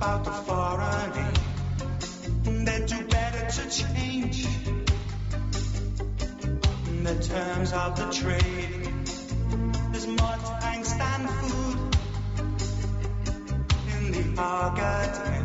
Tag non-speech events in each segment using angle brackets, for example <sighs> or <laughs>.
about the foreign They do better to change the terms of the trade. There's more tanks than food in the Argentine.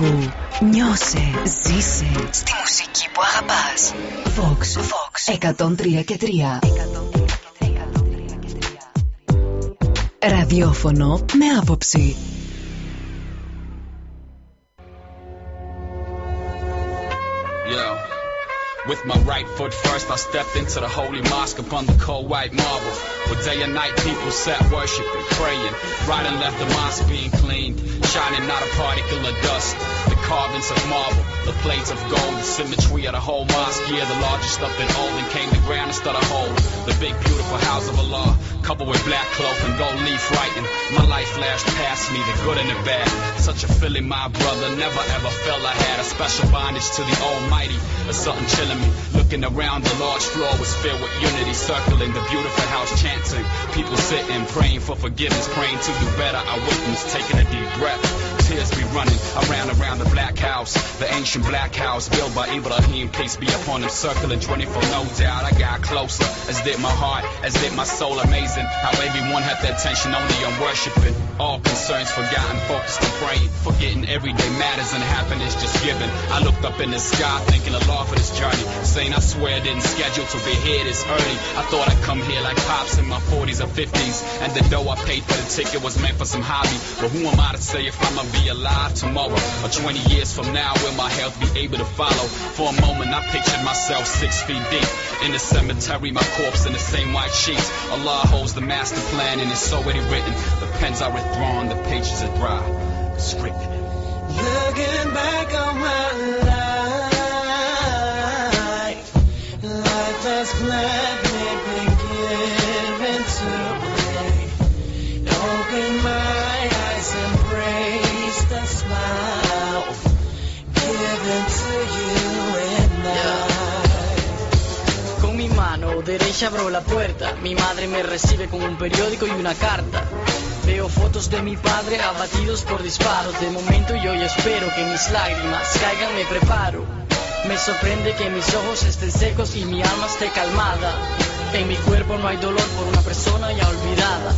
Άκου, νιώσε, ζήσε στη μουσική που αγαπάς. Vox, Vox, 103 και 3. Ραδιόφωνο με άποψη. Yo. With my right foot first, I stepped into the holy mosque upon the cold white marble. Where day and night people sat worshiping, praying. Right and left, the mosque being cleaned, shining not a particle of dust. The carvings of marble, the plates of gold, the symmetry of the whole mosque. Yeah, the largest up in Olden came to ground and started hole. The big, beautiful house of Allah, coupled with black cloak and gold leaf writing. My life flashed past me, the good and the bad. Such a feeling, my brother, never ever felt I had a special bondage to the Almighty. Or something chilling me. Looking around, the large floor was filled with unity, circling the beautiful house, chanting. People sitting, praying for forgiveness, praying to do better. I witnessed taking a deep breath. Tears be running around around the black house, the ancient black house built by Ibrahim. Peace be upon him, circling 24. No doubt, I got closer, as did my heart, as did my soul. Amazing how everyone had their attention only on worshiping. All concerns forgotten, focused on praying, forgetting everyday matters and happiness just given. I looked up in the sky, thinking a lot for this journey. Saying I swear I didn't schedule to be here this early. I thought I'd come here like pops in my 40s or 50s. And the dough I paid for the ticket was meant for some hobby. But who am I to say if I'ma be alive tomorrow? Or 20 years from now, will my health be able to follow? For a moment, I pictured myself six feet deep. In the cemetery, my corpse in the same white sheets. Allah holds the master plan and it's already written. The pens are withdrawn, the pages are dry. Scripted. Looking back on my life, life has gladly been given to me. Open my eyes, embrace the smile given to you and I. Con mi mano derecha abro la puerta. Mi madre me recibe con un periódico y una carta. Veo fotos de mi padre abatidos por disparos. De momento yo ya espero que mis lágrimas caigan, me preparo. Me sorprende que mis ojos estén secos y mi alma esté calmada. En mi cuerpo no hay dolor por una persona ya olvidada.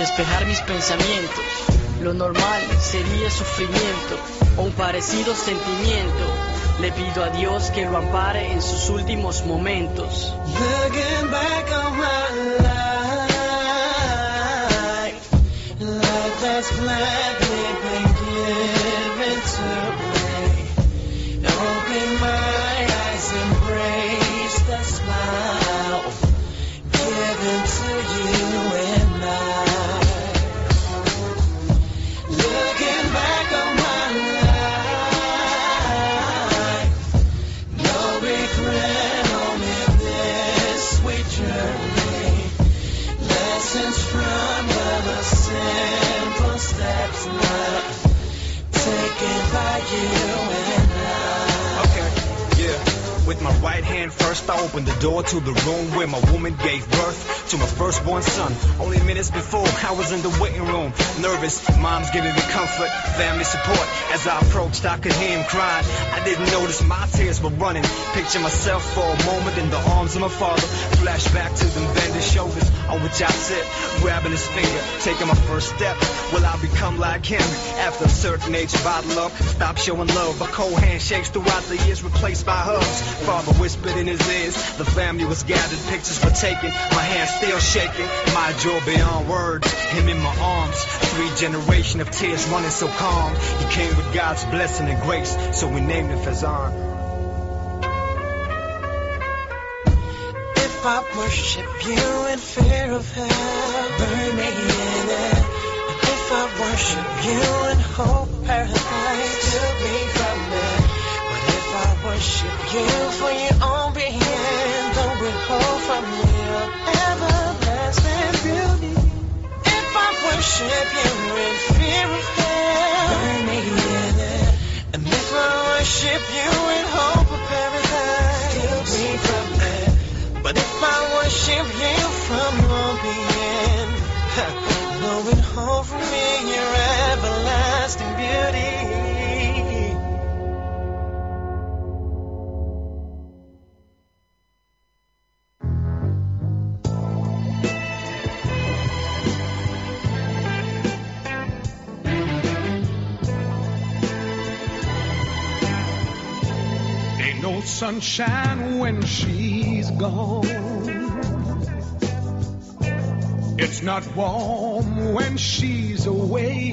Despejar mis pensamientos. Lo normal sería sufrimiento o un parecido sentimiento. Le pido a Dios que lo ampare en sus últimos momentos. Looking back on my life, life I opened the door to the room where my woman gave birth to my firstborn son. Only minutes before, I was in the waiting room, nervous. Mom's giving me comfort, family support. As I approached, I could hear him crying. I didn't notice my tears were running. Picture myself for a moment in the arms of my father. Flashback to them bended shoulders on which I sit, grabbing his finger, taking my first step. Will I become like him after a certain age? Bottle up, stop showing love. But cold handshakes throughout the years replaced by hugs. Father whispered in his ears. The family was gathered, pictures were taken. My hands still shaking, my joy beyond words. Him in my arms, three generation of tears running so calm. He came with God's blessing and grace, so we named him Fazan. If I worship you in fear of hell, burn me in it. If I worship you in hope, paradise, still be from it. Worship you for your own being, don't withhold from your everlasting beauty. If I worship you in fear of hell, burn me in it. And if I worship you in hope of paradise, still be from it. But if I worship you from your being, <laughs> no withhold from me your everlasting beauty. Ain't no sunshine when she's gone. It's not warm when she's away.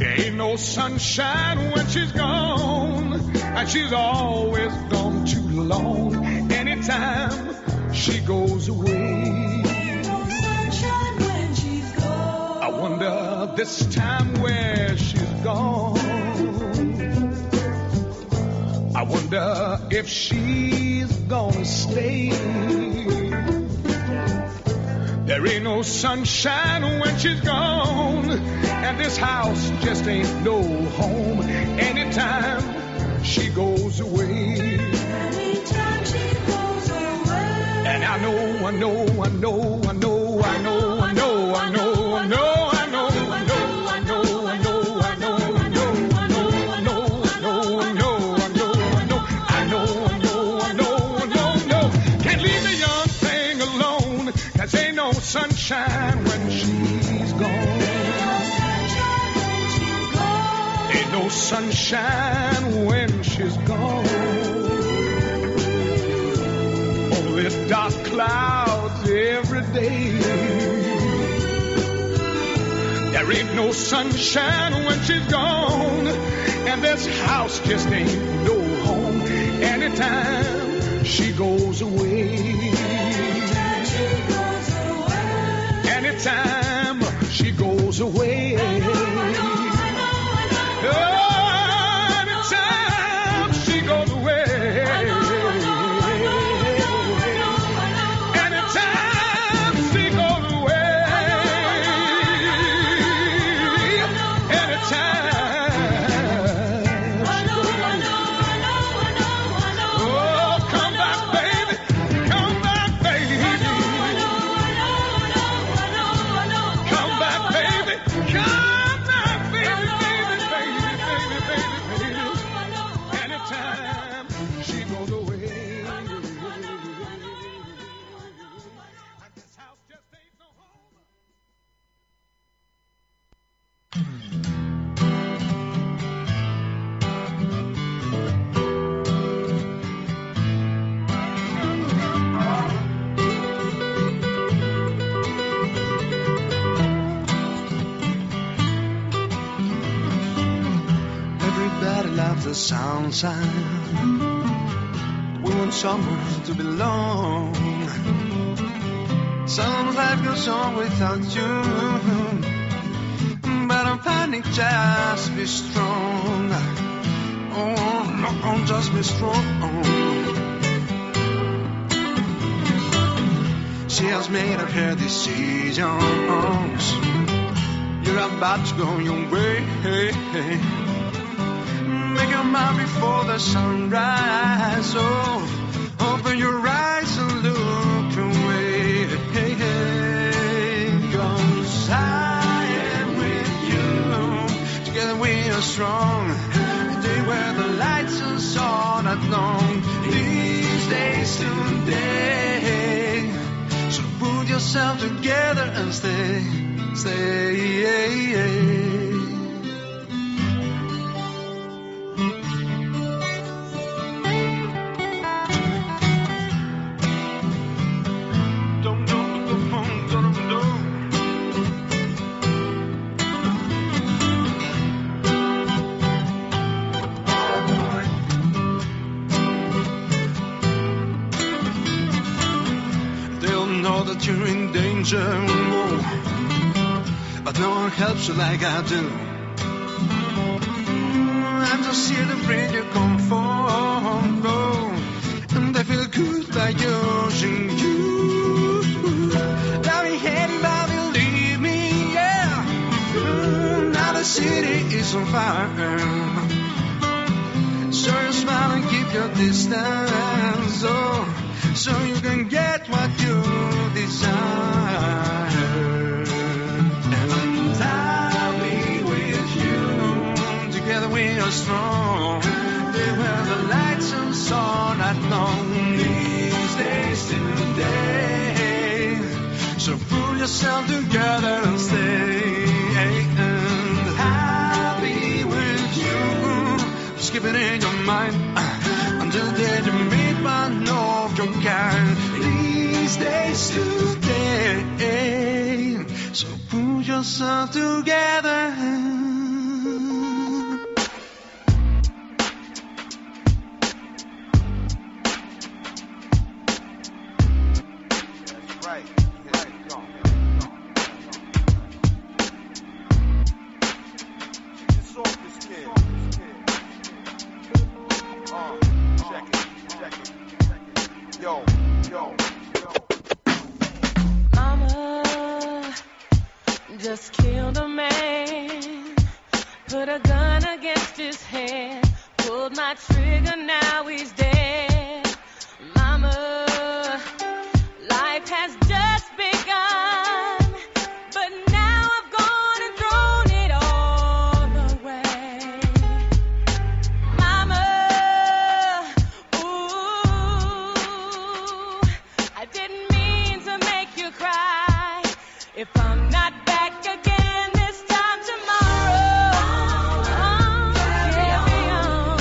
Ain't no sunshine when she's gone. And she's always gone too long. Anytime she goes away. I wonder this time where she's gone. I wonder if she's gonna stay. There ain't no sunshine when she's gone, and this house just ain't no home. Anytime she goes away. Anytime she goes away. And I know, I know, I know, I know, I know, I know, I know. I know. When she's gone. Only dark clouds every day. There ain't no sunshine when she's gone, and this house just ain't no home anytime she goes away. Anytime sign. We want somewhere to belong. Some life goes on without you. But I'm panic, just be strong. Oh, no, just be strong. She has made up her decisions. You're about to go your way. Make before the sunrise. Oh, open your eyes and look away. Cause I am with you. Together we are strong. Day where the lights are on at long. These days today. So put yourself together and stay, stay. Helps you like I do. I'm just here to bring you comfort. Oh, and I feel good by using you. We heading by, believe me, yeah. Now the city is on fire. So you smile and keep your distance. Yourself together and stay. And I'll with you. Just keep it in your mind <sighs> until the day you meet one of your kind. These days today. So pull yourself together. If I'm not back again this time tomorrow, carry on.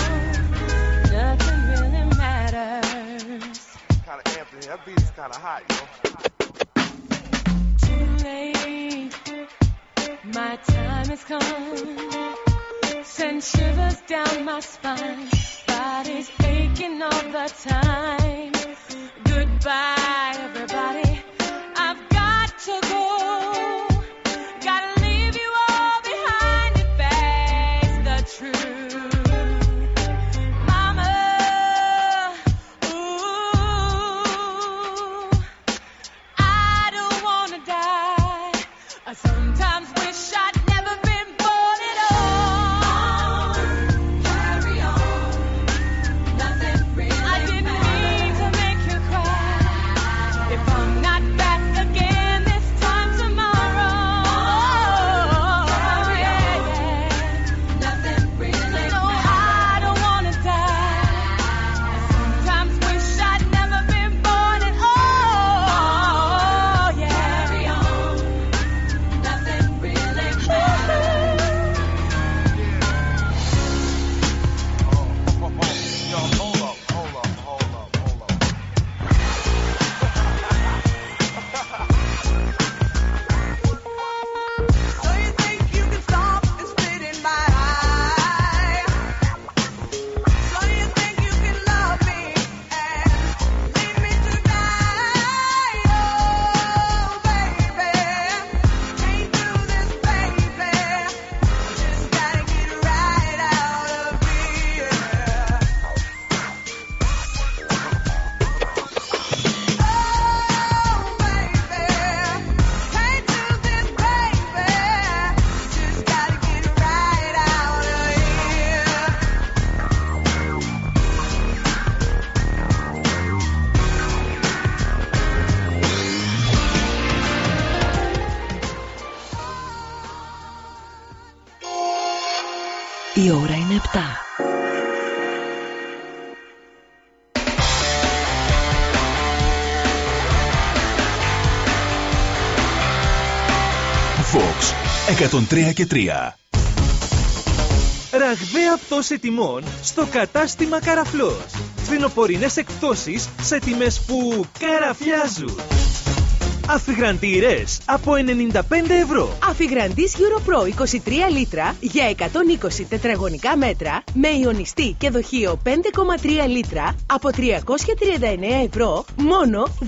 Nothing really matters. Kind of Anthony, that beat is kind of hot, yo. Too late, my time has come. Send shivers down my spine, body's aching all the time. Goodbye, everybody. Η ώρα είναι 7. Fox 103 και 3. Ραγδαία πτώση τιμών στο κατάστημα Καραφλός. Φθινοπορεινές εκπτώσεις σε τιμές που καραφιάζουν. Αφιγραντήρες από 95 ευρώ. Αφιγραντής Europro 23 λίτρα για 120 τετραγωνικά μέτρα με ιονιστή και δοχείο 5,3 λίτρα από 339 ευρώ μόνο 249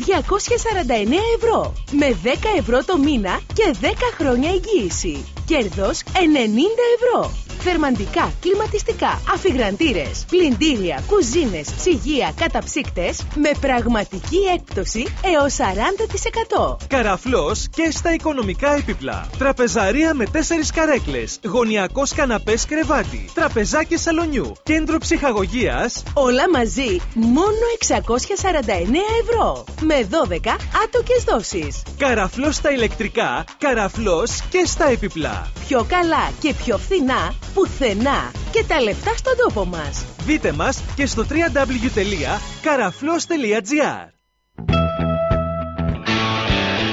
ευρώ με 10 ευρώ το μήνα και 10 χρόνια εγγύηση. Κέρδος 90 ευρώ. Θερμαντικά, κλιματιστικά, αφιγραντήρες, πλυντήρια, κουζίνες, ψυγεία, καταψύκτες με πραγματική έκπτωση έως 40%. Καραφλός και στα οικονομικά έπιπλα. Τραπεζαρία με 4 καρέκλες. Γωνιακός καναπές κρεβάτι. Τραπεζάκι σαλονιού. Κέντρο ψυχαγωγίας. Όλα μαζί μόνο 649 ευρώ. Με 12 άτοκες δόσεις. Καραφλός στα ηλεκτρικά. Καραφλός και στα έπιπλα. Πιο καλά και πιο φθηνά πουθενά. Και τα λεφτά στον τόπο μας. Δείτε μας και στο www.karaflos.gr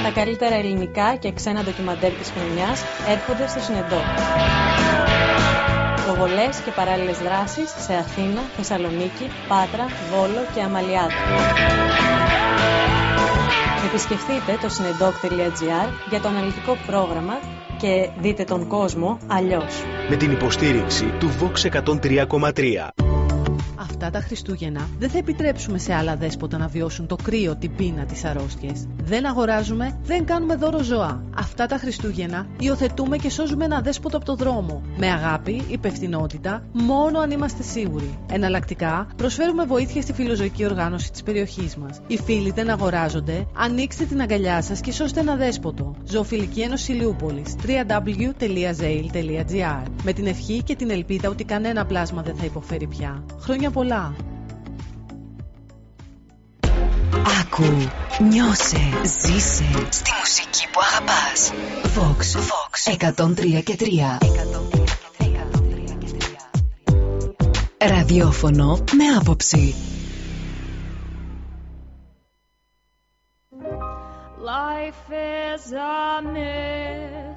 Τα καλύτερα ελληνικά και ξένα ντοκιμαντέρ της χρονιάς έρχονται στο Συνεντό. Προβολές και παράλληλες δράσεις σε Αθήνα, Θεσσαλονίκη, Πάτρα, Βόλο και Αμαλιάδα. Επισκεφτείτε το συνεντόκ.gr για το αναλυτικό πρόγραμμα και δείτε τον κόσμο αλλιώς. Με την υποστήριξη του Vox 103,3. Αυτά τα Χριστούγεννα δεν θα επιτρέψουμε σε άλλα δέσποτα να βιώσουν το κρύο, την πείνα, τις αρρώστιες. Δεν αγοράζουμε, δεν κάνουμε δώρο ζωά. Αυτά τα Χριστούγεννα υιοθετούμε και σώζουμε ένα δέσποτο από το δρόμο. Με αγάπη, υπευθυνότητα, μόνο αν είμαστε σίγουροι. Εναλλακτικά, προσφέρουμε βοήθεια στη φιλοζωική οργάνωση της περιοχής μας. Οι φίλοι δεν αγοράζονται, ανοίξτε την αγκαλιά σας και σώστε ένα δέσποτο. Ζωοφιλική Ένωση Ηλιούπολη. www.zail.gr Με την ευχή και την ελπίδα ότι κανένα πλάσμα δεν θα υποφέρει πια. Χρόνια πολλά! Άκου, νιώσε, ζήσε στη μουσική που αγαπάς. Vox, Vox 103 και 3. Ραδιόφωνο με άποψη. Life is a mystery.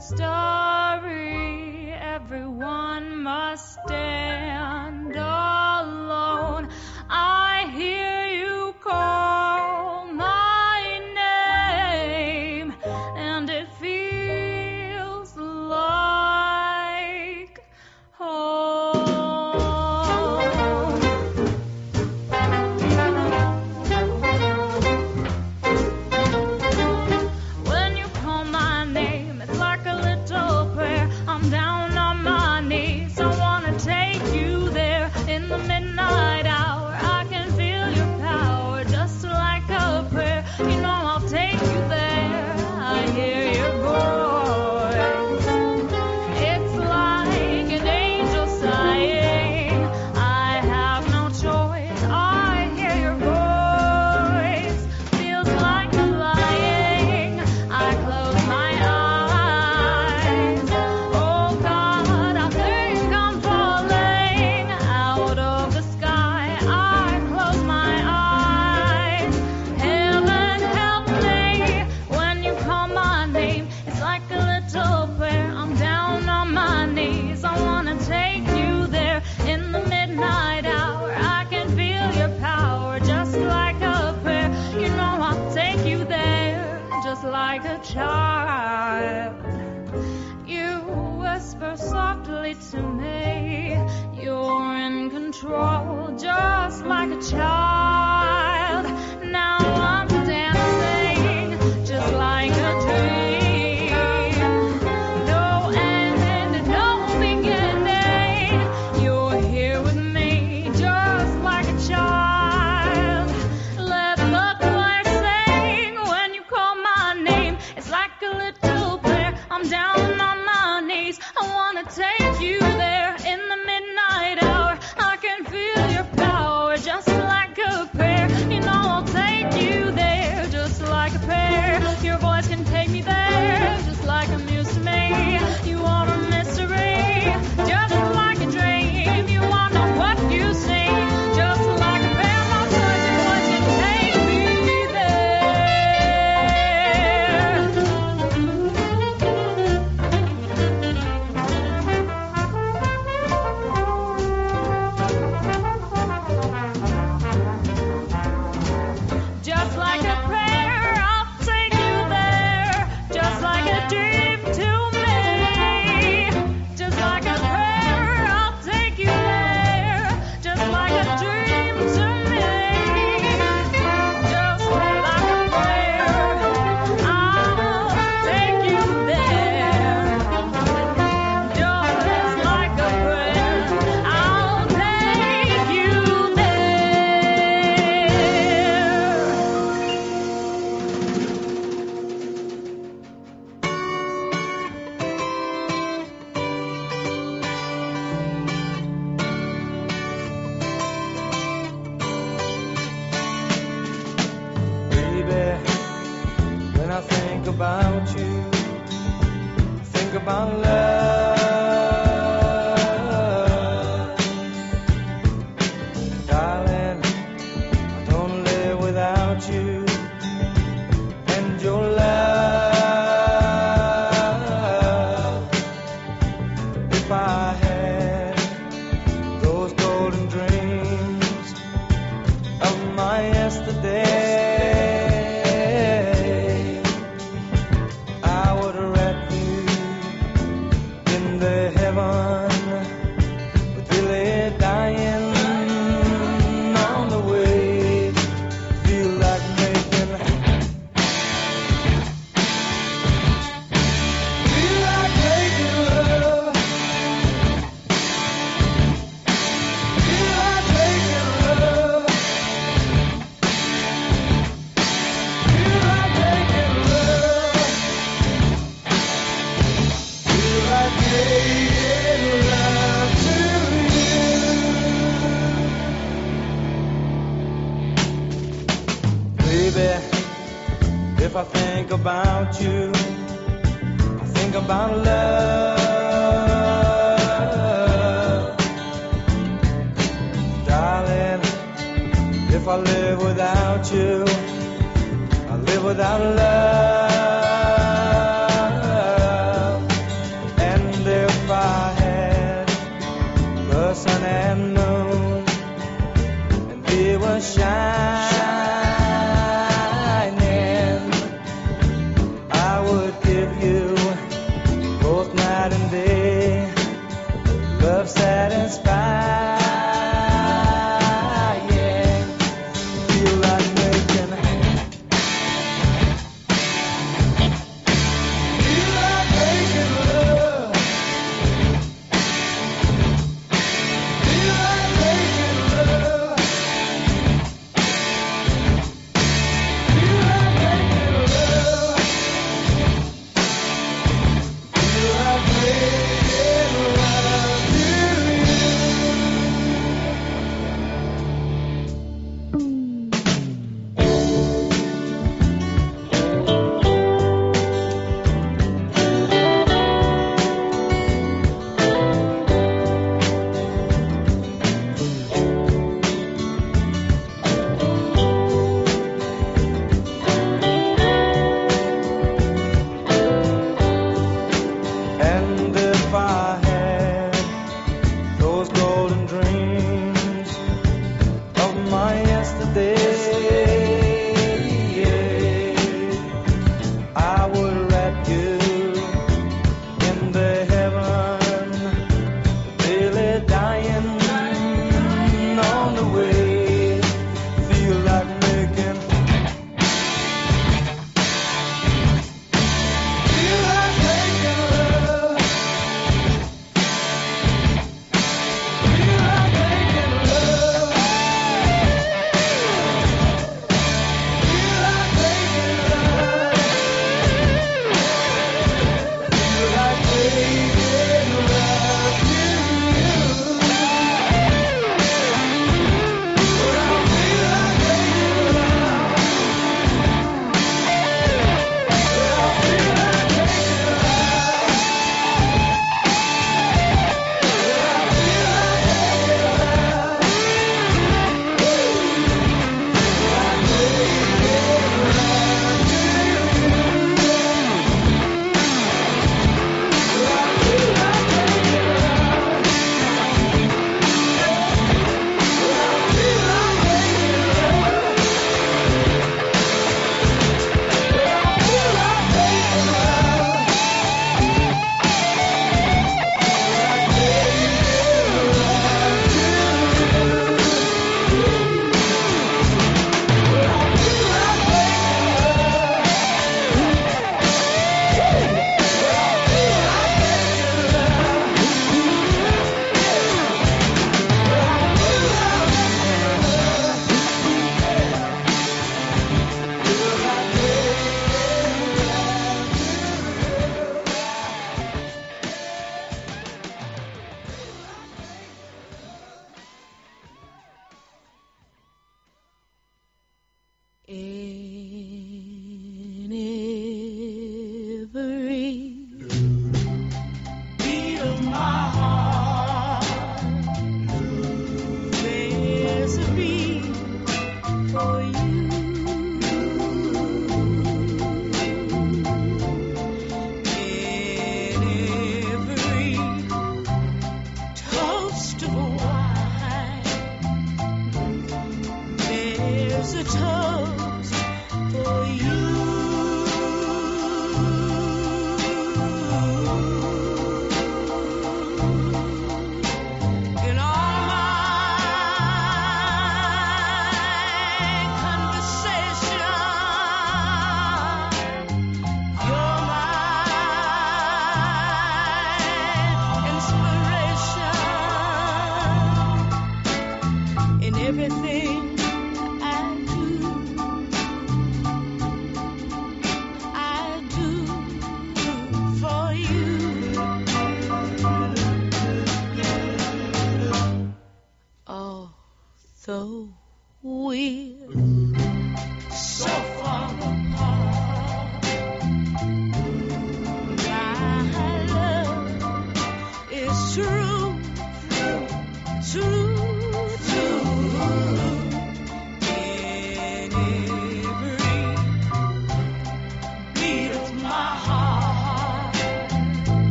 Everyone must stand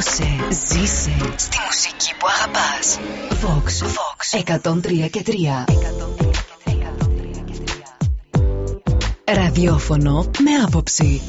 Ζήσε στη μουσική που αγαπάς! Vox, Vox 103 και 3. 103 και 3. Ραδιόφωνο με άποψη.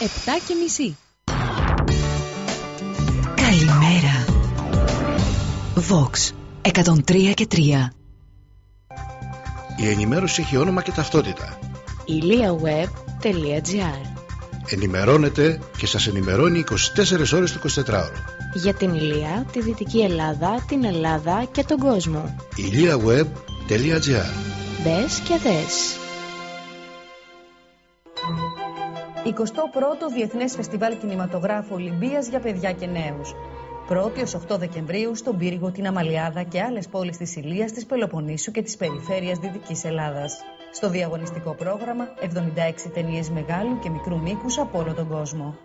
7 και μισή. Καλημέρα. Vox 103 και 3. Η ενημέρωση έχει όνομα και ταυτότητα. iliaweb.gr Ενημερώνετε και σας ενημερώνει 24 ώρες το 24ωρο. Για την Ηλία, τη Δυτική Ελλάδα, την Ελλάδα και τον κόσμο. iliaweb.gr Μπες και δες. 21ο Διεθνές Φεστιβάλ Κινηματογράφου Ολυμπίας για παιδιά και νέους. 1η ως 8 Δεκεμβρίου στον Πύργο, την Αμαλιάδα και άλλες πόλεις της Ηλίας, της Πελοποννήσου και της περιφέρειας Δυτικής Ελλάδας. Στο διαγωνιστικό πρόγραμμα 76 ταινίες μεγάλου και μικρού μήκους από όλο τον κόσμο.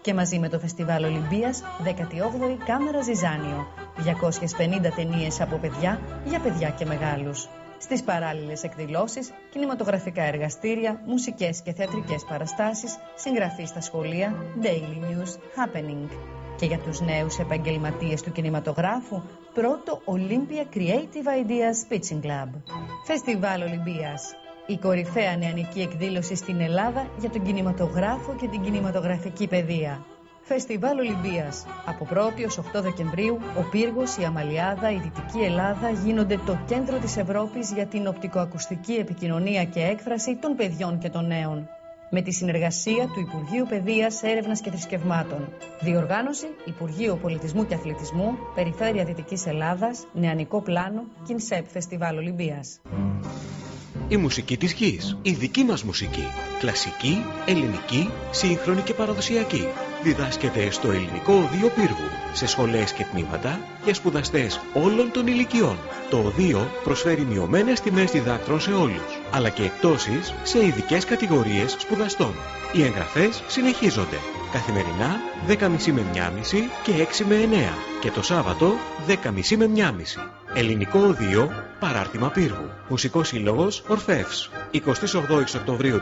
Και μαζί με το Φεστιβάλ Ολυμπίας, 18η Κάμερα Ζιζάνιο. 250 ταινίες από παιδιά για παιδιά και μεγάλους. Στις παράλληλες εκδηλώσεις, κινηματογραφικά εργαστήρια, μουσικές και θεατρικές παραστάσεις, συγγραφή στα σχολεία, daily news, happening. Και για τους νέους επαγγελματίες του κινηματογράφου, πρώτο Olympia Creative Ideas Pitching Club. Φεστιβάλ Ολυμπίας. Η κορυφαία νεανική εκδήλωση στην Ελλάδα για τον κινηματογράφο και την κινηματογραφική παιδεία. Φεστιβάλ Ολυμπίας. Από 1η ως 8 Δεκεμβρίου, ο Πύργος, η Αμαλιάδα, η Δυτική Ελλάδα γίνονται το κέντρο της Ευρώπης για την οπτικοακουστική επικοινωνία και έκφραση των παιδιών και των νέων. Με τη συνεργασία του Υπουργείου Παιδείας, Έρευνας και Θρησκευμάτων. Διοργάνωση Υπουργείο Πολιτισμού και Αθλητισμού, Περιφέρεια Δυτικής Ελλάδας, Νεανικό Πλάνο, Κινσέπ Φεστιβάλ Ολυμπίας. Η μουσική της γης. Η δική μας μουσική. Κλασική, ελληνική, σύγχρονη και παραδοσιακή. Διδάσκεται στο Ελληνικό Οδείο Πύργου, σε σχολές και τμήματα για σπουδαστές όλων των ηλικιών. Το Οδείο προσφέρει μειωμένες τιμές διδάκτρων σε όλους, αλλά και εκτόσεις σε ειδικές κατηγορίες σπουδαστών. Οι εγγραφές συνεχίζονται. Καθημερινά 10.30 με 1.30 και 6 με 9 και το Σάββατο 10.30 με 1.30. Ελληνικό Οδείο Παράρτημα Πύργου. Μουσικός Σύλλογος Ορφεύς. 28 Οκτωβρίου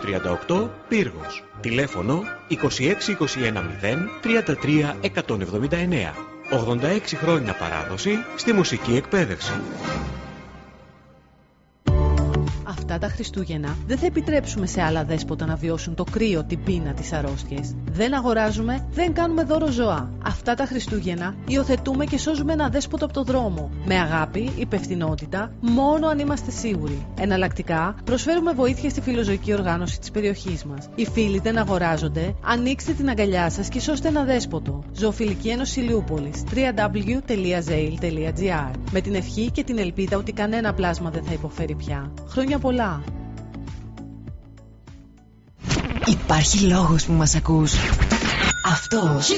38 Πύργος. Τηλέφωνο 26210 33 179. 86 χρόνια παράδοση στη μουσική εκπαίδευση. Αυτά τα Χριστούγεννα δεν θα επιτρέψουμε σε άλλα δέσποτα να βιώσουν το κρύο, την πείνα, τις αρρώστιες. Δεν αγοράζουμε, δεν κάνουμε δώρο ζώα. Αυτά τα Χριστούγεννα υιοθετούμε και σώζουμε ένα δέσποτο από το δρόμο. Με αγάπη, υπευθυνότητα, μόνο αν είμαστε σίγουροι. Εναλλακτικά, προσφέρουμε βοήθεια στη φιλοζωική οργάνωση της περιοχής μας. Οι φίλοι δεν αγοράζονται, ανοίξτε την αγκαλιά σας και σώστε ένα δέσποτο. Ζωοφιλική Ένωση Ηλιούπολης www.zail.gr Με την ευχή και την ελπίδα ότι κανένα πλάσμα δεν θα υποφέρει πια. Χρόνια πολλά! Υπάρχει λόγος που μας ακούς. Αυτός.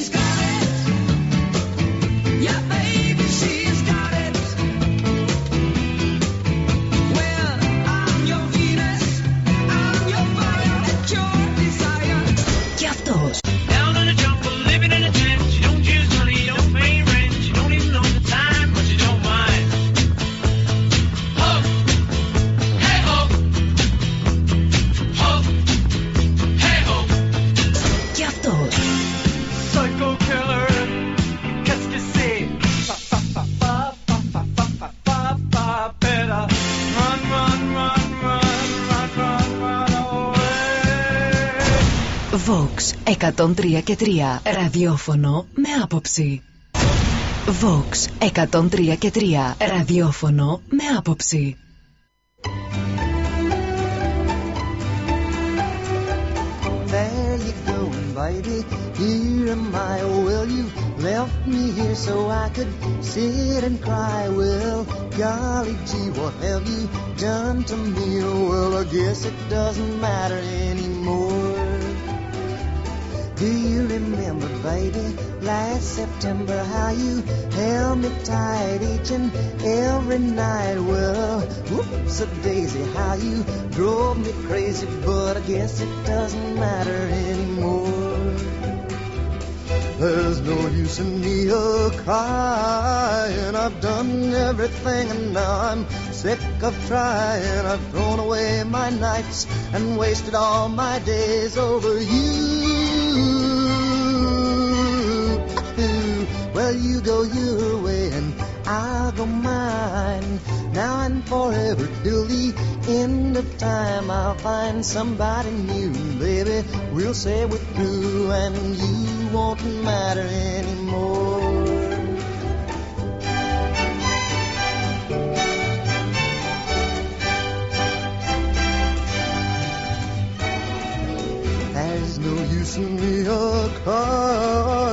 Vox 103 και 3 ραδιόφωνο με άποψη. Vox 103 και 3 ραδιόφωνο με άποψη. There you go, baby. Here am I. Oh, well, you left me here so I could sit and cry. Well, golly gee, what have you done to me? Oh, well, I guess it doesn't matter anymore. Do you remember, baby, last September how you held me tight each and every night? Well, whoops a daisy, how you drove me crazy, but I guess it doesn't matter anymore. There's no use in me a crying. I've done everything and now I'm sick of trying. I've thrown away my nights and wasted all my days over you. Well, you go your way and I'll go mine now and forever till the end of time. I'll find somebody new, baby. We'll say we're through, and you won't matter anymore. There's no use in me a crying.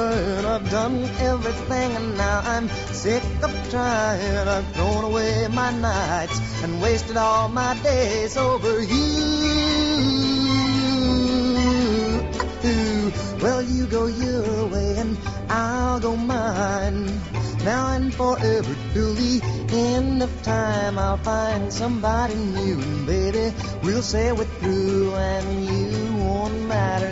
I've done everything and now I'm sick of trying. I've thrown away my nights and wasted all my days over you. Well, you go your way and I'll go mine. Now and forever till the end of time, I'll find somebody new, and baby, we'll say we're through, and you won't matter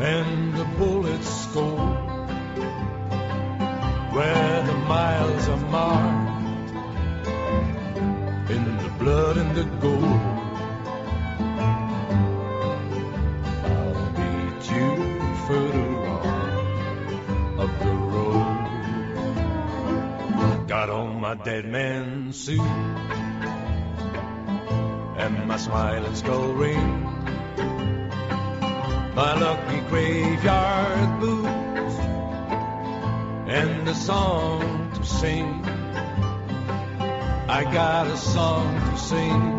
and the bullets score, where the miles are marked in the blood and the gold. I'll meet you further on up the road. Got on my dead man suit and my smiling skull sing. I got a song to sing.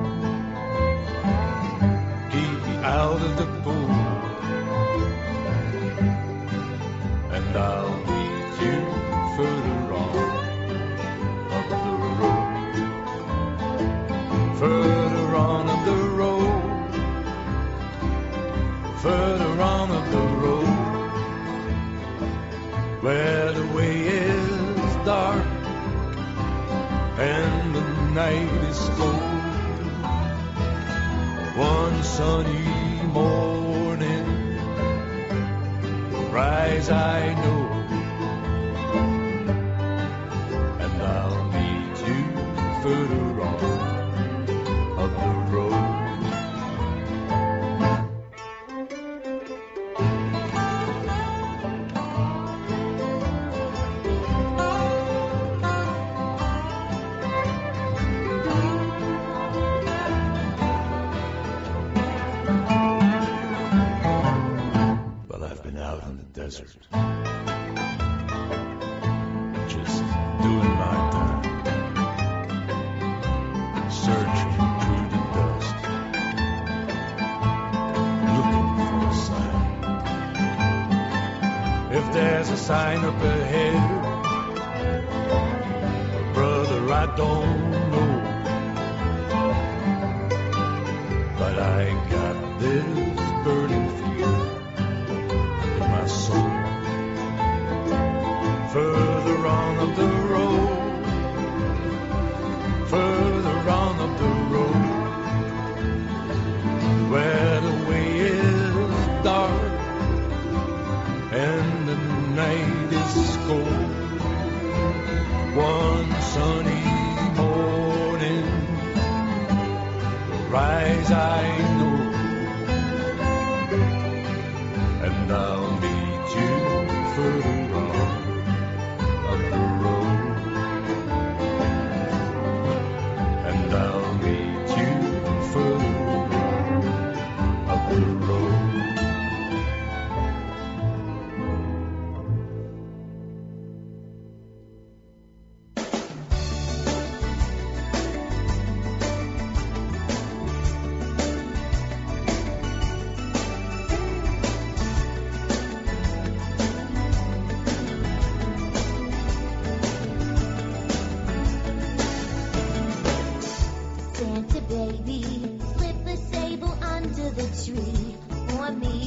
sweet on me.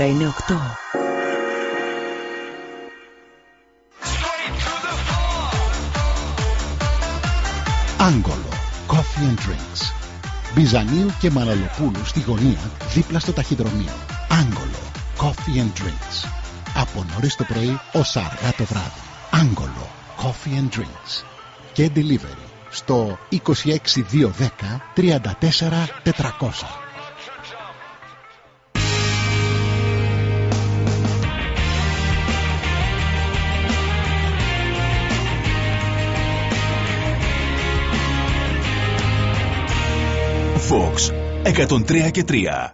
Ώρα είναι 8. Άγγολο Coffee and Drinks. Μπιζανίου και Μαναλοπούλου στη γωνία δίπλα στο ταχυδρομείο. Άγγολο Coffee and Drinks. Από νωρίς το πρωί ως αργά το βράδυ. Άγγολο Coffee and Drinks. Και delivery στο 26210 34 400. Fox 103 και 3.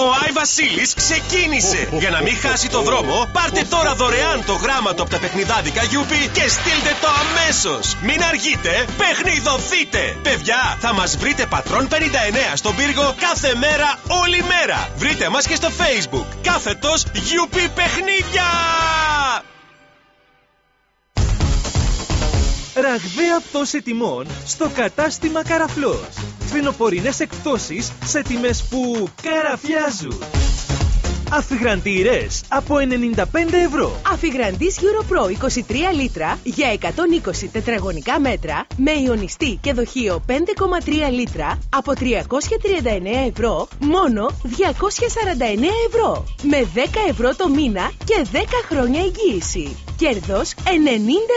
Ο Άι Βασίλης ξεκίνησε! Για να μην χάσει το δρόμο, πάρτε τώρα δωρεάν το γράμμα του από τα παιχνιδάδικα Γιούπι και στείλτε το αμέσως! Μην αργείτε, παιχνιδωθείτε! Παιδιά, θα μας βρείτε Πατρών 59 στον Πύργο κάθε μέρα, όλη μέρα! Βρείτε μας και στο facebook, κάθετος Γιούπι Παιχνίδια! Ραγδαία πτώση τιμών στο κατάστημα Καραφλός. Φθινοπορεινές εκπτώσεις σε τιμές που καραφιάζουν. Αφιγραντήρες από 95 ευρώ. Αφιγραντής Europro 23 λίτρα για 120 τετραγωνικά μέτρα με ιονιστή και δοχείο 5,3 λίτρα από 339 ευρώ μόνο 249 ευρώ. Με 10 ευρώ το μήνα και 10 χρόνια εγγύηση. Κέρδος 90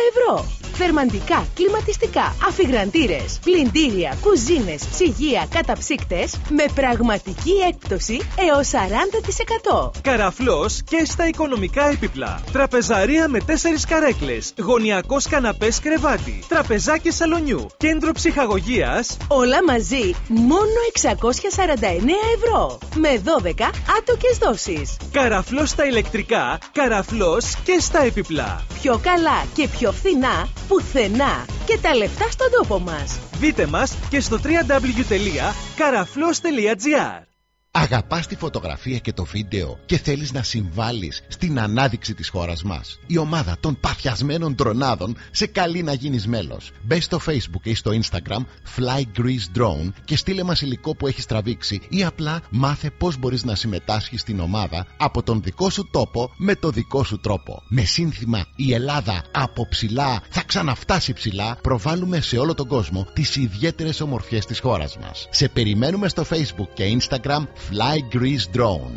ευρώ. Θερμαντικά, κλιματιστικά, αφιγραντήρες, πλυντήρια, κουζίνες, ψυγεία, καταψύκτες με πραγματική έκπτωση έως 40%. Καραφλός και στα οικονομικά έπιπλα. Τραπεζαρία με 4 καρέκλες. Γωνιακός καναπές κρεβάτι. Τραπεζάκι σαλονιού. Κέντρο ψυχαγωγίας. Όλα μαζί μόνο 649 ευρώ. Με 12 άτοκες δόσεις. Καραφλός στα ηλεκτρικά. Καραφλός και στα έπιπλα. Πιο καλά και πιο φθηνά πουθενά. Και τα λεφτά στον τόπο μας. Δείτε μας και στο www.karaflos.gr Αγαπάς τη φωτογραφία και το βίντεο και θέλεις να συμβάλλεις στην ανάδειξη της χώρας μας. Η ομάδα των παθιασμένων τρονάδων σε καλεί να γίνεις μέλος. Μπε στο facebook ή στο instagram Fly Greece Drone και στείλε μας υλικό που έχεις τραβήξει ή απλά μάθε πώς μπορείς να συμμετάσχεις στην ομάδα από τον δικό σου τόπο με το δικό σου τρόπο. Με σύνθημα «Η Ελλάδα από ψηλά θα ξαναφτάσει ψηλά» προβάλλουμε σε όλο τον κόσμο τις ιδιαίτερες ομορφιές της χώρας μας. Σε περιμένουμε στο facebook και instagram Fly Greece Drone.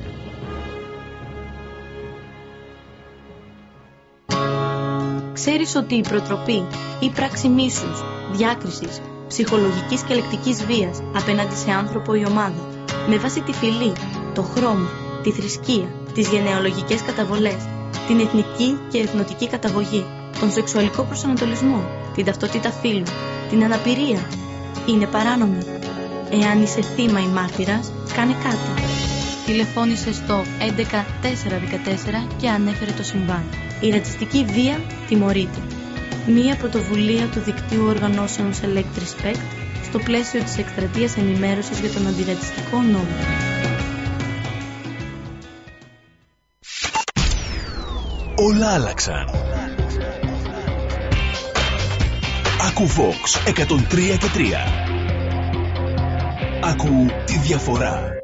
Ξέρεις ότι η προτροπή ή πράξη μίσους, διάκρισης, ψυχολογικής και λεκτικής βίας απέναντι σε άνθρωπο ή ομάδα, με βάση τη φυλή, το χρώμα, τη θρησκεία, τις γενεολογικές καταβολές, την εθνική και εθνοτική καταγωγή, τον σεξουαλικό προσανατολισμό, την ταυτότητα φύλου, την αναπηρία, είναι παράνομη. Εάν είσαι θύμα ή μάρτυρας, κάνε κάτι. Τηλεφώνησε στο 11414 και ανέφερε το συμβάν. Η ρατσιστική βία τιμωρείται. Μία πρωτοβουλία του δικτύου οργανώσεων Select Respect στο πλαίσιο της εκστρατείας ενημέρωσης για τον αντιρατσιστικό νόμο. Όλα άλλαξαν. Ακού Vox 103 και 3. Ακού τη διαφορά.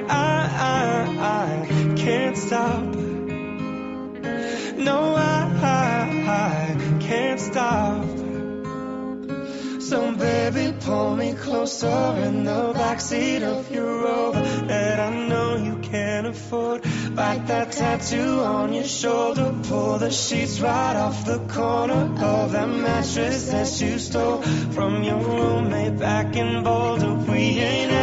In the backseat of your Rover that I know you can't afford. Bite that tattoo on your shoulder, pull the sheets right off the corner of that mattress that you stole from your roommate back in Boulder. We ain't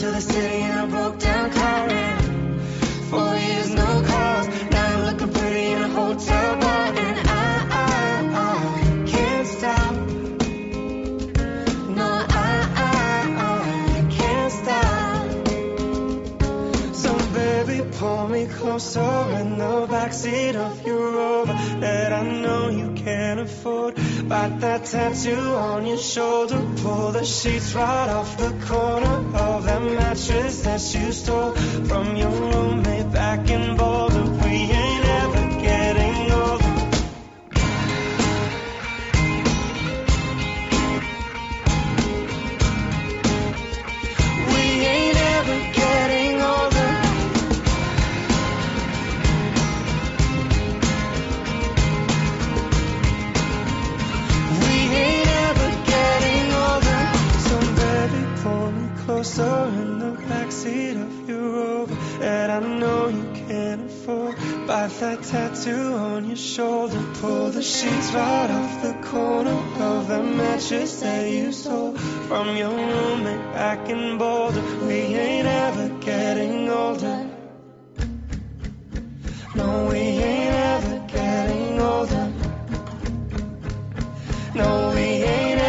to the city in a broke down car. and Four years, no calls. Now I'm looking pretty in a hotel bar. And I, I, I can't stop. No, I, I, I can't stop. So baby, pull me closer in the backseat of Bite that tattoo on your shoulder, pull the sheets right off the corner of that mattress that you stole from your roommate back in Boulder. We backseat of your Rover that I know you can't afford. Bite that tattoo on your shoulder, pull the sheets right off the corner of the mattress that you stole from your roommate back in Boulder. We ain't ever getting older. No, we ain't ever getting older. No, we ain't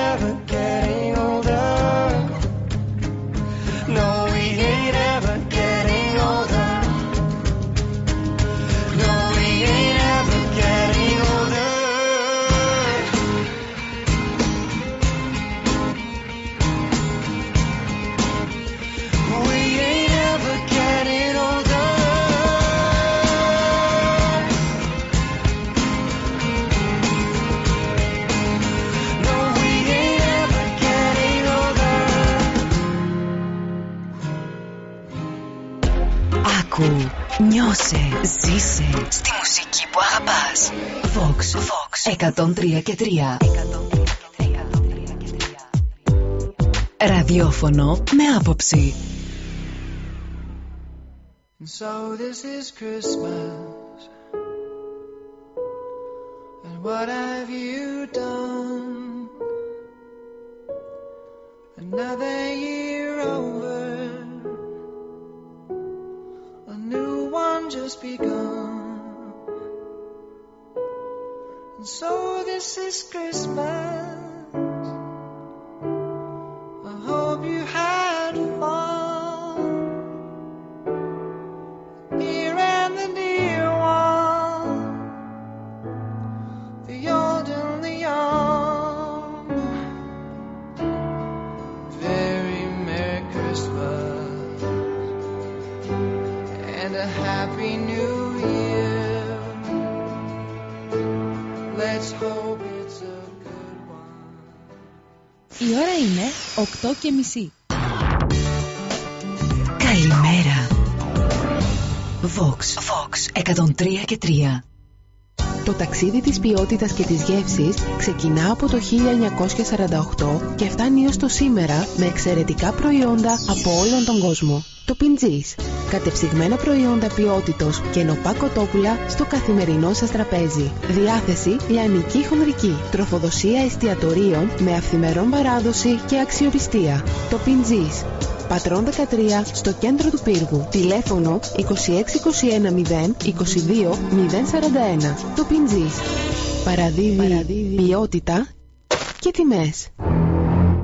νιώσε, ζήσε στη μουσική που αγαπάς. Vox, Vox 103 και 3. Ραδιόφωνο με άποψη. And so this is Christmas. And what have you done? Another year over. One just begun. And so this is Christmas. Η ώρα είναι 8 και μισή. Καλημέρα. Vox, Vox 103 και 3. Το ταξίδι της ποιότητας και της γεύσης ξεκινά από το 1948 και φτάνει ως το σήμερα με εξαιρετικά προϊόντα από όλον τον κόσμο. Το Πιντζής. Κατεψυγμένα προϊόντα ποιότητος και νοπά κοτόπουλα στο καθημερινό σας τραπέζι. Διάθεση λιανική χονδρική. Τροφοδοσία εστιατορίων με αυθημερών παράδοση και αξιοπιστία. Το Πιντζής. Πατρών 13 στο κέντρο του πύργου. Τηλέφωνο 26210 22 041. Το Πιντζής. Παραδίδει, ποιότητα και τιμές.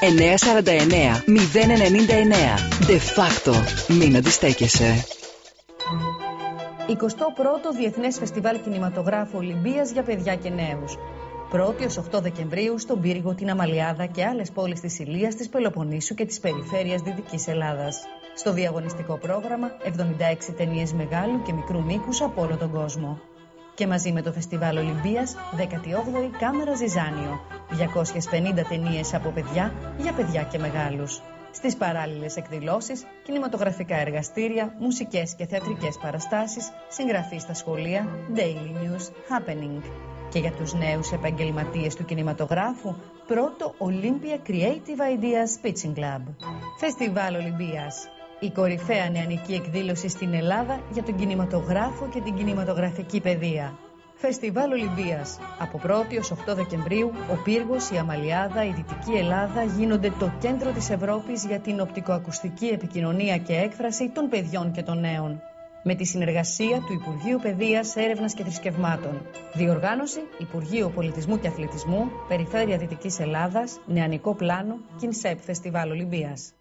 949 099. De facto. Μην αντιστέκεσαι. 21ο Διεθνές Φεστιβάλ Κινηματογράφου Ολυμπίας για παιδιά και νέους. 1η ως 8 Δεκεμβρίου στον Πύργο, την Αμαλιάδα και άλλες πόλεις της Ηλίας, της Πελοποννήσου και της περιφέρειας Δυτικής Ελλάδας. Στο διαγωνιστικό πρόγραμμα 76 ταινίες μεγάλου και μικρού μήκους από όλο τον κόσμο. Και μαζί με το Φεστιβάλ Ολυμπίας, 18η Κάμερα Ζιζάνιο. 250 ταινίες από παιδιά για παιδιά και μεγάλους. Στις παράλληλες εκδηλώσεις, κινηματογραφικά εργαστήρια, μουσικές και θεατρικές παραστάσεις, συγγραφή στα σχολεία, daily news, happening. Και για τους νέους επαγγελματίες του κινηματογράφου, πρώτο Olympia Creative Ideas Pitching Club. Φεστιβάλ Ολυμπίας. Η κορυφαία νεανική εκδήλωση στην Ελλάδα για τον κινηματογράφο και την κινηματογραφική παιδεία. Φεστιβάλ Ολυμπίας. Από 1η ως 8 Δεκεμβρίου, ο Πύργος, η Αμαλιάδα, η Δυτική Ελλάδα γίνονται το κέντρο της Ευρώπης για την οπτικοακουστική επικοινωνία και έκφραση των παιδιών και των νέων. Με τη συνεργασία του Υπουργείου Παιδείας, Έρευνας και Θρησκευμάτων. Διοργάνωση Υπουργείο Πολιτισμού και Αθλητισμού, Περιφέρεια Δυτικής Ελλάδας, Νεανικό Πλάνο, Κινσέπ Φεστιβάλ Ολυμπίας.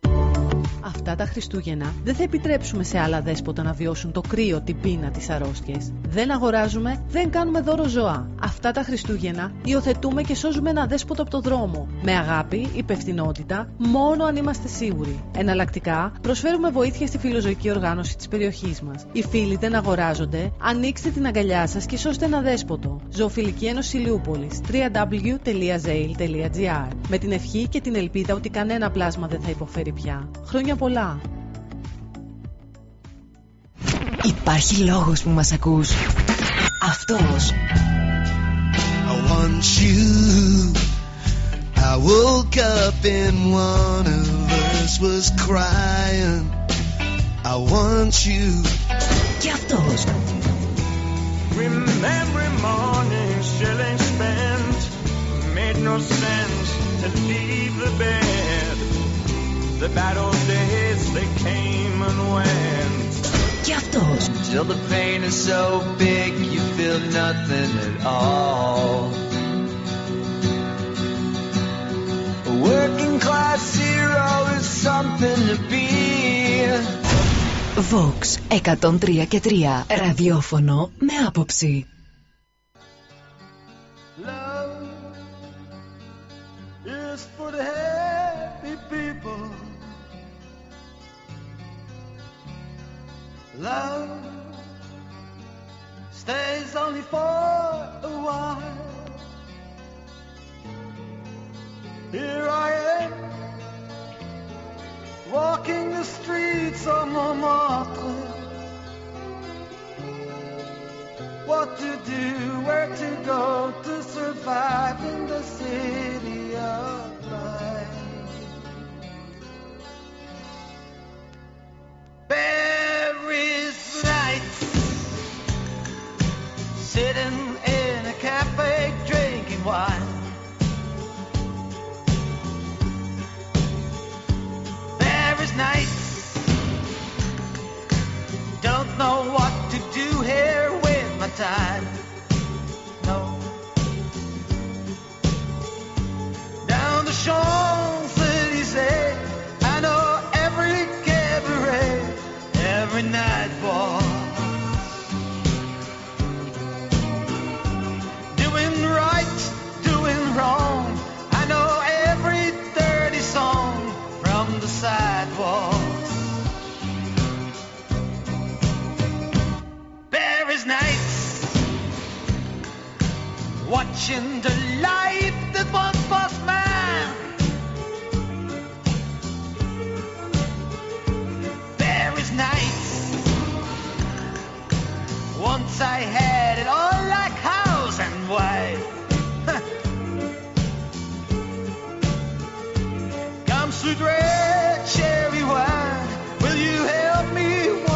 Αυτά τα Χριστούγεννα δεν θα επιτρέψουμε σε άλλα δέσποτα να βιώσουν το κρύο, την πείνα, τις αρρώστιες. Δεν αγοράζουμε, δεν κάνουμε δώρο ζώα. Αυτά τα Χριστούγεννα υιοθετούμε και σώζουμε ένα δέσποτο από το δρόμο. Με αγάπη, υπευθυνότητα, μόνο αν είμαστε σίγουροι. Εναλλακτικά, προσφέρουμε βοήθεια στη φιλοζωική οργάνωση της περιοχής μας. Οι φίλοι δεν αγοράζονται, ανοίξτε την αγκαλιά σας και σώστε ένα δέσποτο. Ζωοφιλική Ένωση Ηλιούπολης www.zail.gr Με την ευχή και την ελπίδα ότι κανένα πλάσμα δεν θα υποφέρει πια. Χρόνια πολλά! Υπάρχει λόγος που μας ακούς. Αυτός. I want you. I woke up and one of us was crying. I want you. Και αυτός. Remembering mornings chilling spent made no sense to leave the bed. The bad old days they came and went. Και αυτός. Till the pain is so big you feel nothing at all. A working class hero is something to be. Vox 103 και 3. Ραδιόφωνο με άποψη. Love stays only for a while. Here I am, walking the streets of Montmartre. What to do, where to go to survive in the city of light. Paris nights, sitting in a cafe drinking wine. Paris nights, don't know what to do here with my time. No. Down the Champs-Élysées, I ball. Doing right, doing wrong, I know every dirty song from the sidewalks. Paris nights, watching the life that once once I had it all like house and wife. <laughs> Come sweet red cherry wine, will you help me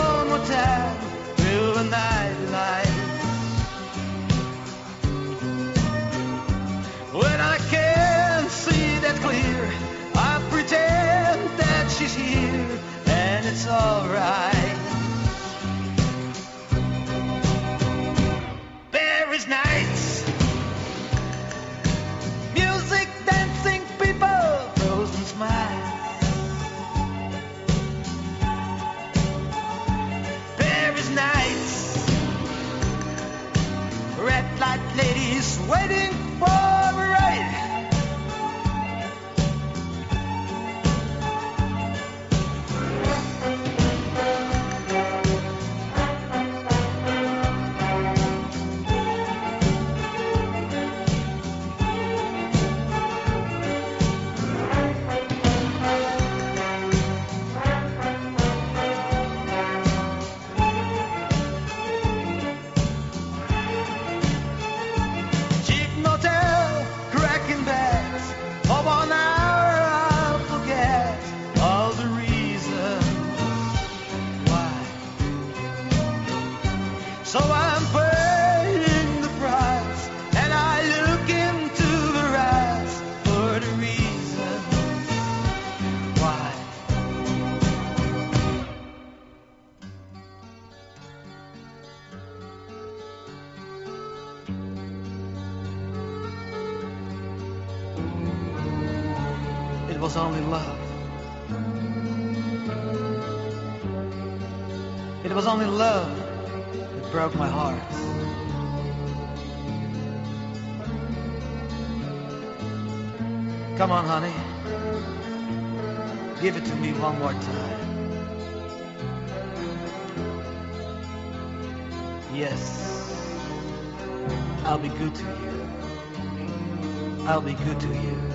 one more time through the nightlife? When I can't see that clear, I pretend that she's here and it's alright. I'll be good to you. I'll be good to you.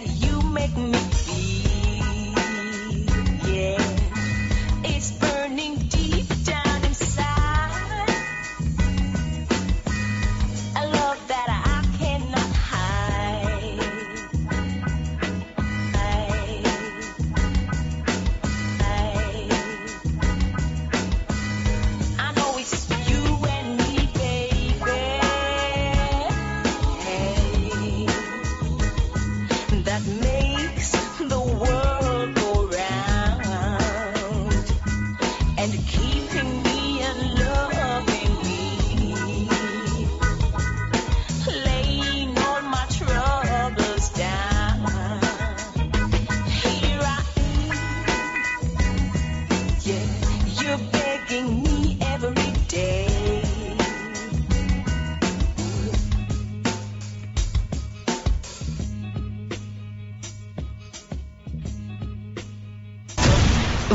that you make me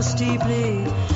trust deeply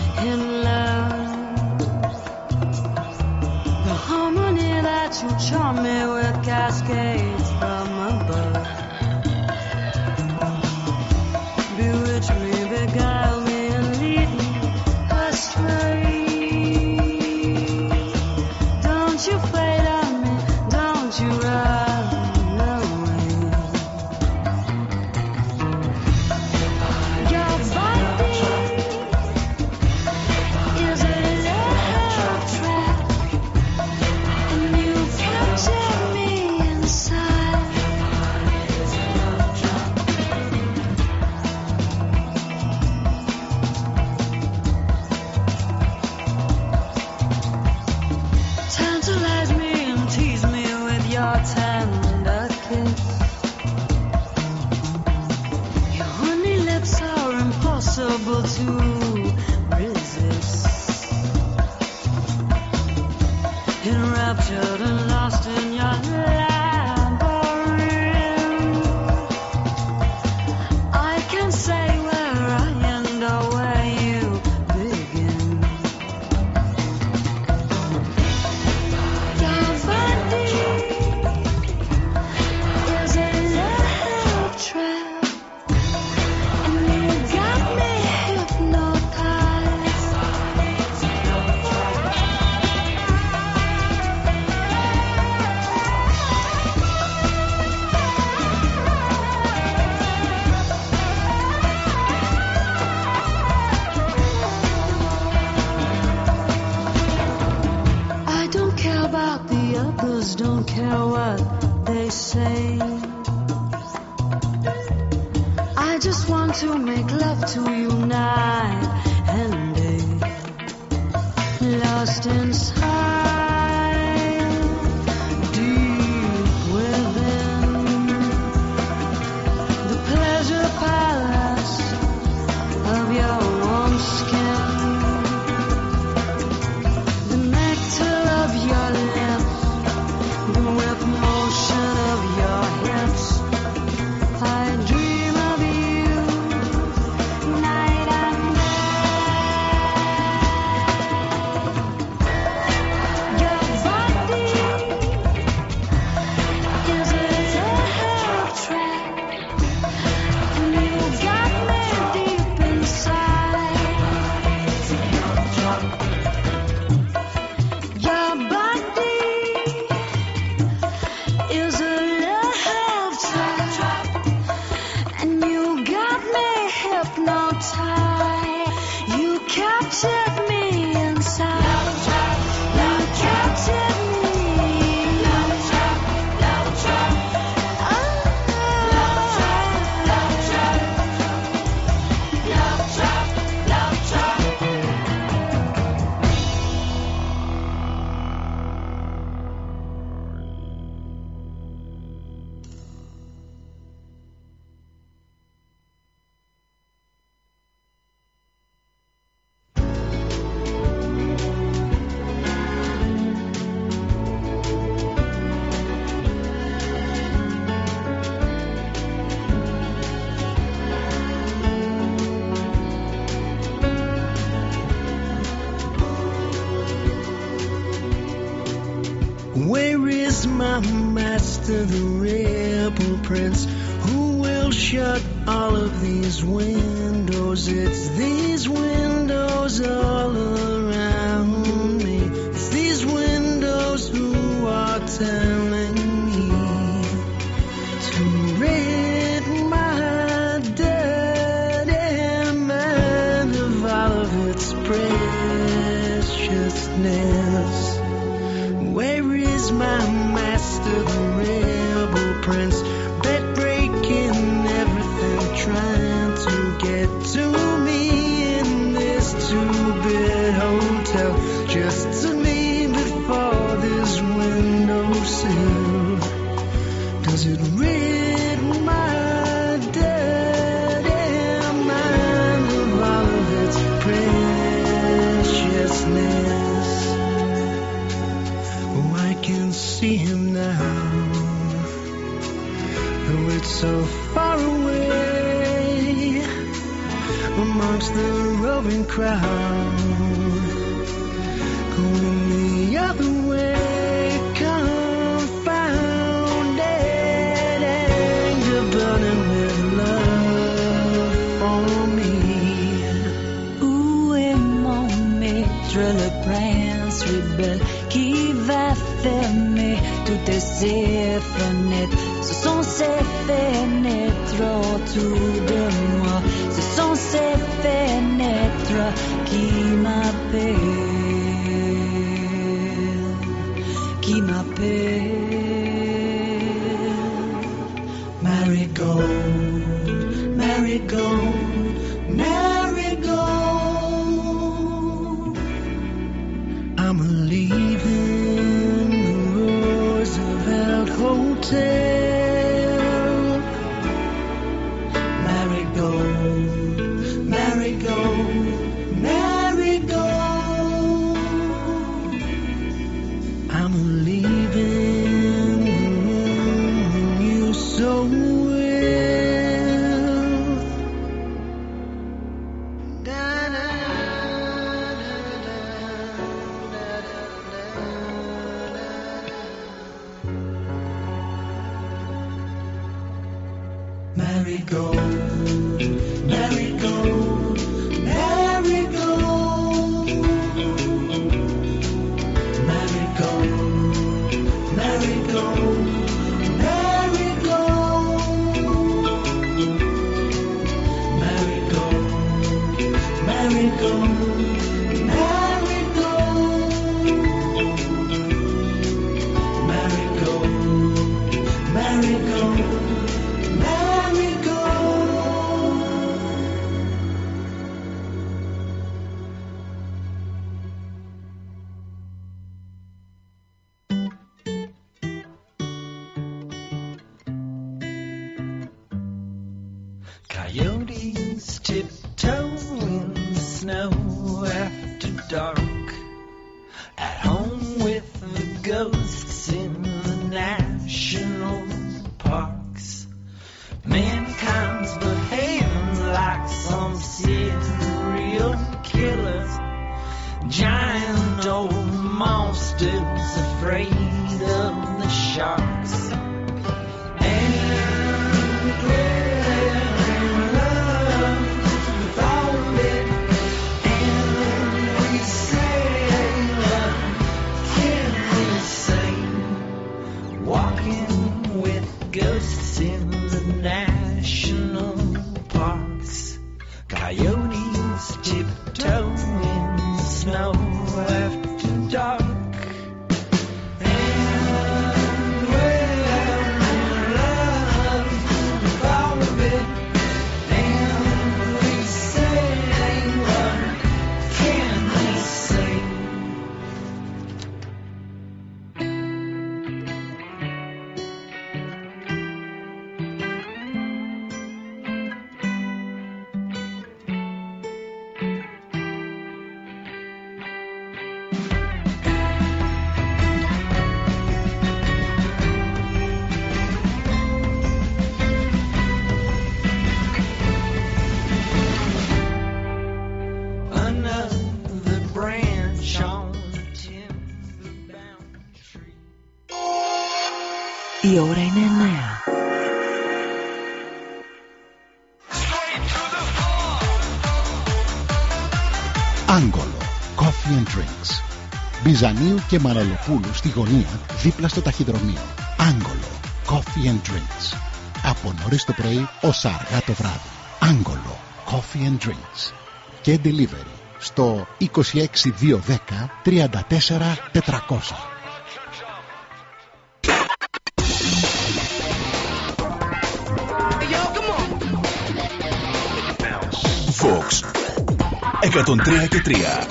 Where is my master, the rebel prince? Who will shut all of these windows? It's these windows all around me. It's these windows who are down. crowd. Going the other way, confounded, anger burning with love for me. Ooh, est mon maître, le prince rebelle, qui va fermer toutes ses fenêtres? Ce sont ses fenêtres oh, autour Η ώρα είναι 9. Άγκολο. Coffee and Drinks. Μπιζανίου και Μαναλοπούλου στη γωνία δίπλα στο ταχυδρομείο. Άγκολο. Coffee and Drinks. Από νωρίς το πρωί ως αργά το βράδυ. Άγκολο. Coffee and Drinks. Και delivery στο 26210 34 400. Vox 103 και 3.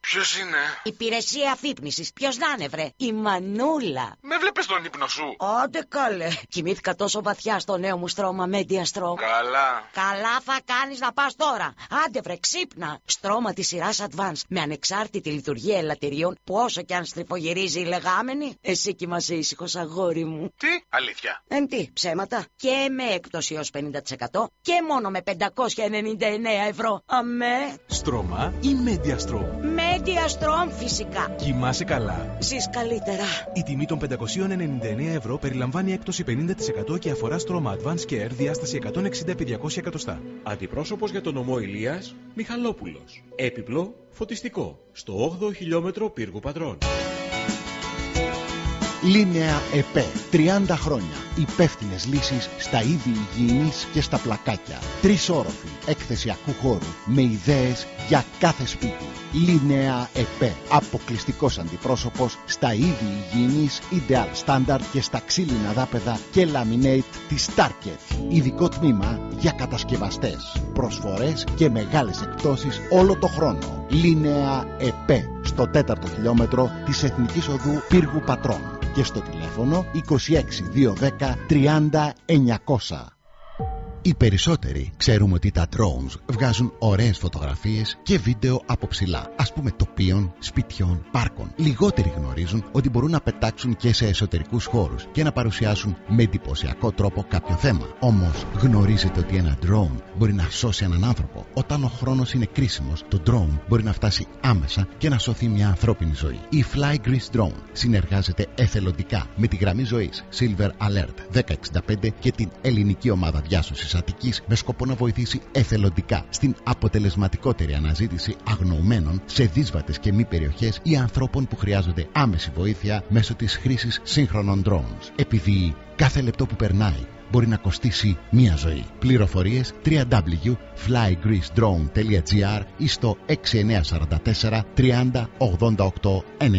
Ποιο είναι? Υπηρεσία αφύπνισης. Ποιος να είναι, βρε; Η Μανούλα. Με βλέπεις τον ύπνο σου; Άντε καλέ. Κοιμήθηκα τόσο βαθιά στο νέο μου στρώμα Media Strom. Καλά. Καλά θα κάνεις να πας τώρα. Άντε βρε ξύπνα. Στρώμα της σειράς Advance με ανεξάρτητη λειτουργία ελαττηρίων που όσο κι αν στριφογυρίζει η λεγάμενη, εσύ κοιμάσαι ήσυχος αγόρι μου. Τι; Αλήθεια. Εν τι, ψέματα. Και με έκπτωση έως 50% και μόνο με 599 ευρώ. Αμέ. Στρώμα ή Mediastrom. Media Strom φυσικά. Κοιμάσαι καλά. Ζεις καλύτερα. Η τιμή των 599 ευρώ περιλαμβάνει έκπτωση 50% και αφορά στρώμα Advanced Care διάσταση 160x200 εκατοστά. Αντιπρόσωπος για τον ομό Ηλίας, Μιχαλόπουλος. Έπιπλο, φωτιστικό. Στο 8ο χιλιόμετρο πύργου Πατρών. Λίνεα ΕΠΕ. 30 χρόνια. Υπεύθυνες λύσεις στα είδη υγιεινής και στα πλακάκια. Τρεις όροφοι εκθεσιακού χώρου με ιδέες για κάθε σπίτι. Λίνεα ΕΠΕ. Αποκλειστικός αντιπρόσωπος στα είδη υγιεινής Ideal Standard και στα ξύλινα δάπεδα και laminate της Starket. Ειδικό τμήμα για κατασκευαστές. Προσφορές και μεγάλες εκπτώσεις όλο το χρόνο. Λίνεα ΕΠΕ. Στο τέταρτο χιλιόμετρο της Εθνικής Οδού Πύργου Πατρών και στο τηλέφωνο 26210 30 900. Οι περισσότεροι ξέρουμε ότι τα drones βγάζουν ωραίες φωτογραφίες και βίντεο από ψηλά, ας πούμε τοπίων, σπιτιών, πάρκων. Λιγότεροι γνωρίζουν ότι μπορούν να πετάξουν και σε εσωτερικούς χώρους και να παρουσιάσουν με εντυπωσιακό τρόπο κάποιο θέμα. Όμως γνωρίζετε ότι ένα drone μπορεί να σώσει έναν άνθρωπο; Όταν ο χρόνος είναι κρίσιμος, το drone μπορεί να φτάσει άμεσα και να σωθεί μια ανθρώπινη ζωή. Η Fly Greece Drone συνεργάζεται εθελοντικά με τη γραμμή ζωής Silver Alert 1065 και την ελληνική ομάδα διάσωσης Αττικής με σκοπό να βοηθήσει εθελοντικά στην αποτελεσματικότερη αναζήτηση αγνοωμένων σε δύσβατες και μη περιοχές ή ανθρώπων που χρειάζονται άμεση βοήθεια μέσω της χρήσης σύγχρονων drones. Επειδή κάθε λεπτό που περνάει μπορεί να κοστίσει μία ζωή. Πληροφορίες www.flygreecedrone.gr ή στο 6944 30 88 97.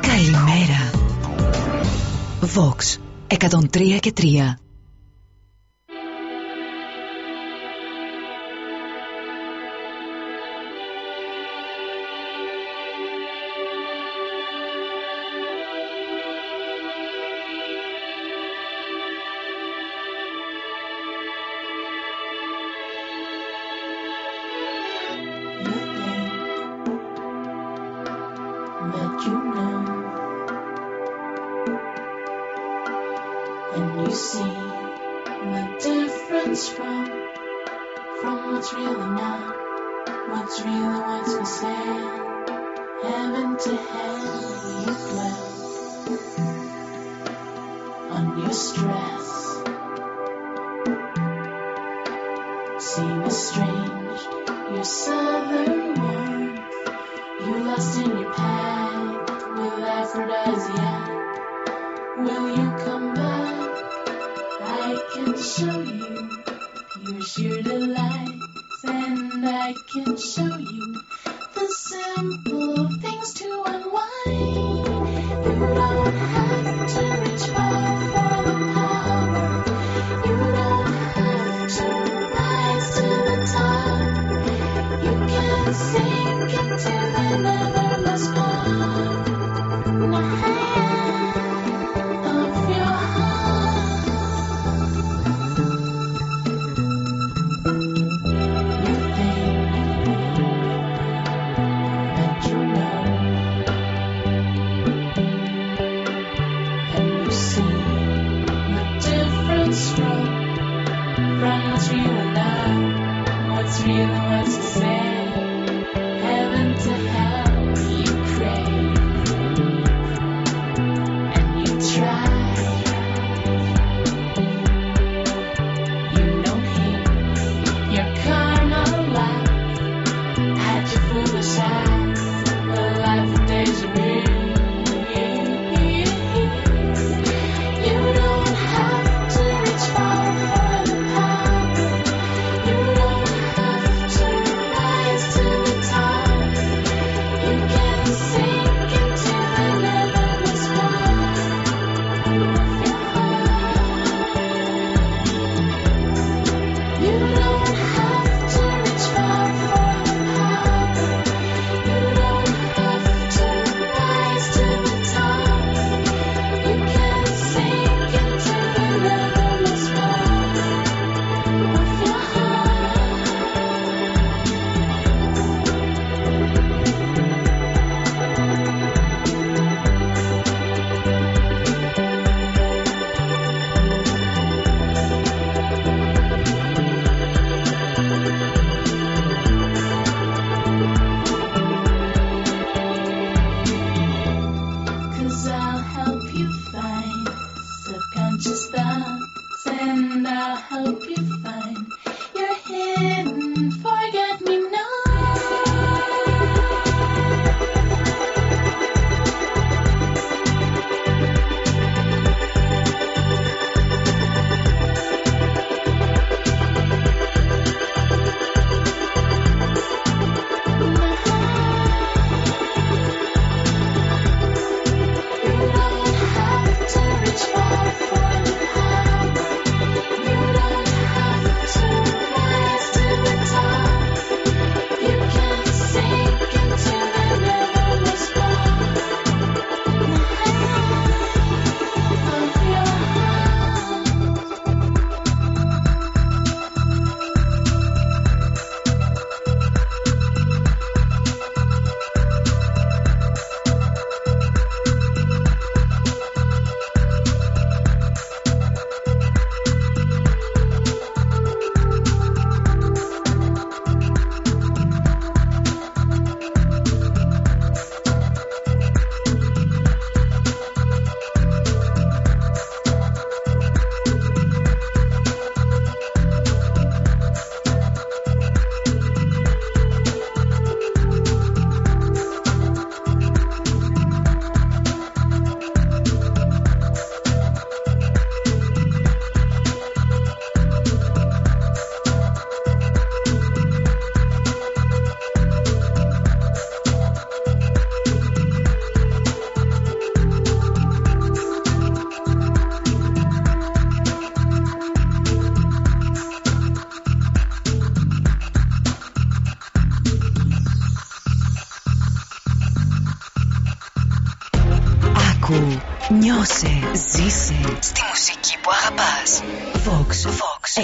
Καλημέρα. Vox 103 και 3.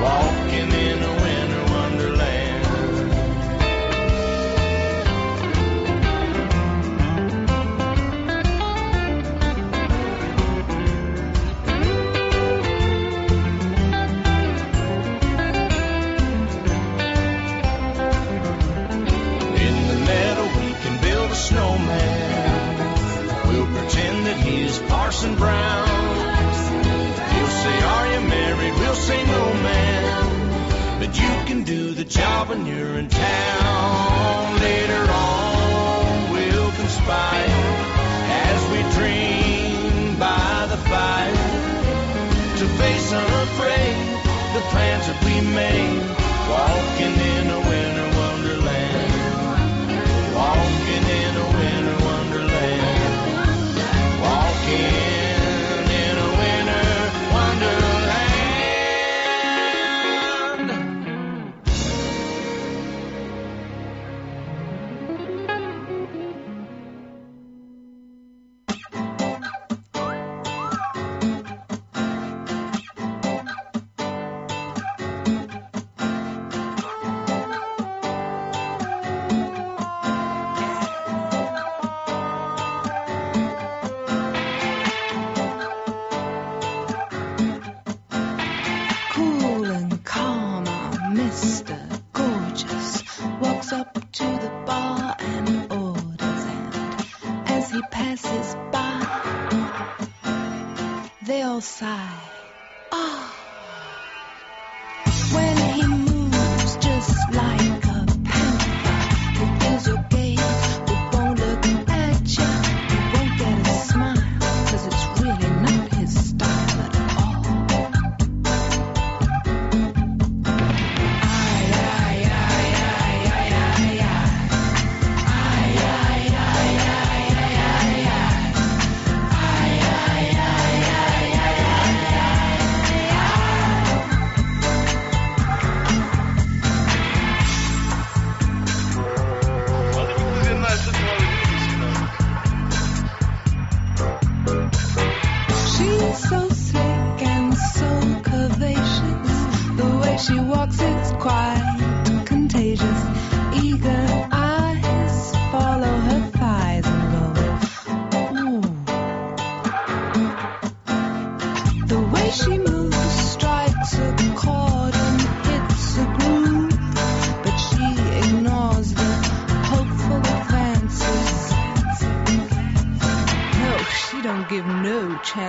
Walking in a winter wonderland. In the meadow, we can build a snowman. We'll pretend that he's Parson Brown. Job when you're in town. Later on, we'll conspire as we dream by the fire to face unafraid the plans that we made. Walking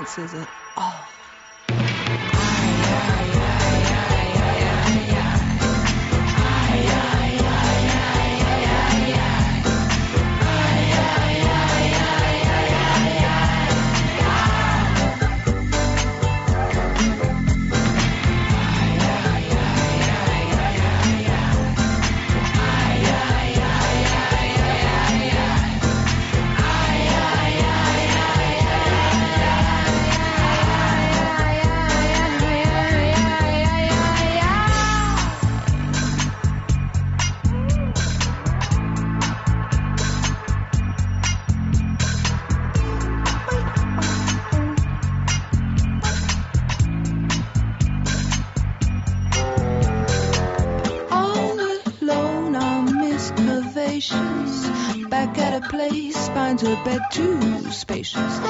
this isn't. Spacious.